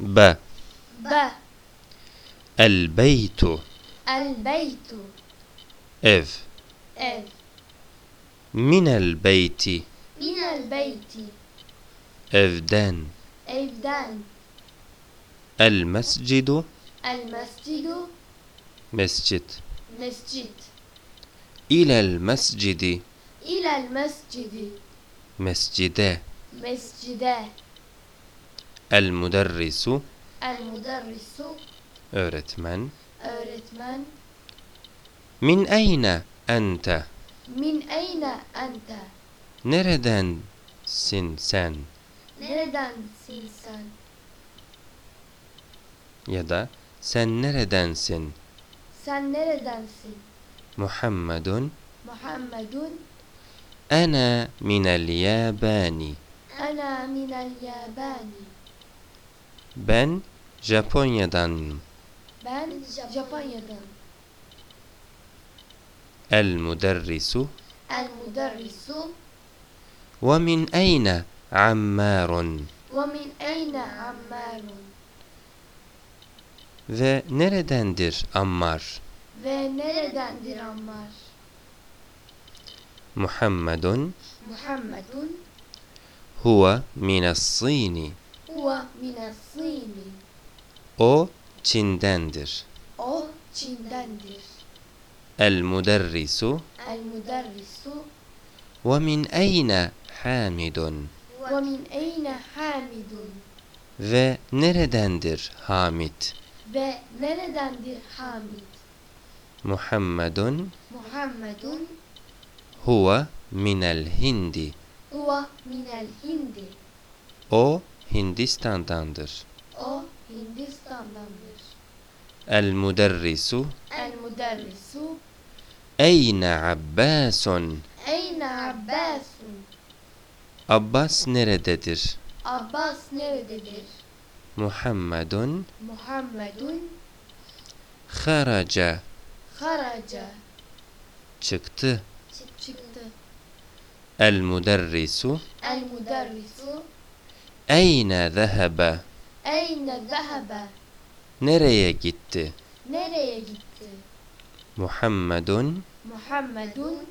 ب. ب. البيت. البيت. ev ev من البيت. من البيت. evden evden المسجد. المسجد. مسجد. mescid إلى المسجد. إلى المسجد. مسجده mescide المدرس المدرس أرتمن أورتمن من أين أنت؟ من أين أنت؟ نردن سنسن نردن سنسن يدا سن نردن سن. سن نردن سن. محمد. محمد. أنا من الياباني أنا من الياباني ben Japonya'danım ben Japonya'dan المدرس el müderrisu ومن أين عمار ve min eyne ammarun ve neredendir Ammar ve neredendir Ammar Muhammedun Muhammedun huve minas-Sini huve mines sini o Çin'dendir o Çin'dendir المدرس el müderrisu ومن أين حامد ve min eyne hamidun ve neredendir Hamid ve neredendir Hamid Muhammedun Muhammedun huve minel Hindi huve minel hindi o Hindistan'dandır o Hindistan'dandır المدرس. المدرس. أين عباس؟ أين عباس؟ عباس نرددر عباس نرددر محمد. محمد. خرج. خرج. چكت المدرس. المدرس. أين ذهب؟ أين ذهب؟ Nereye gitti nereye gitti Muhammedun Muhammedun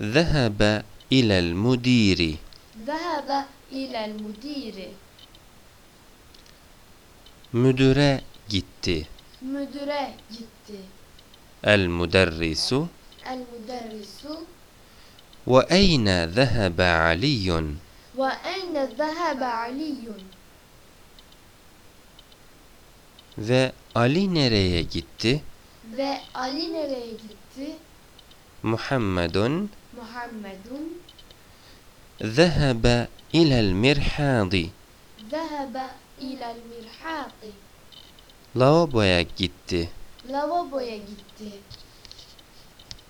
ذهب إلى المدير zehebe ilel müdiri müdüre gitti müdüre gitti el müderrisu el müderrisu وأين ذهب علي ve eyne zehebe aliyun Ve Ali nereye gitti? Ve Ali nereye gitti? Muhammedun Muhammedun Zehebe ilel mirhadi Zehebe ilel mirhadi Lavaboya gitti. Lavaboya gitti.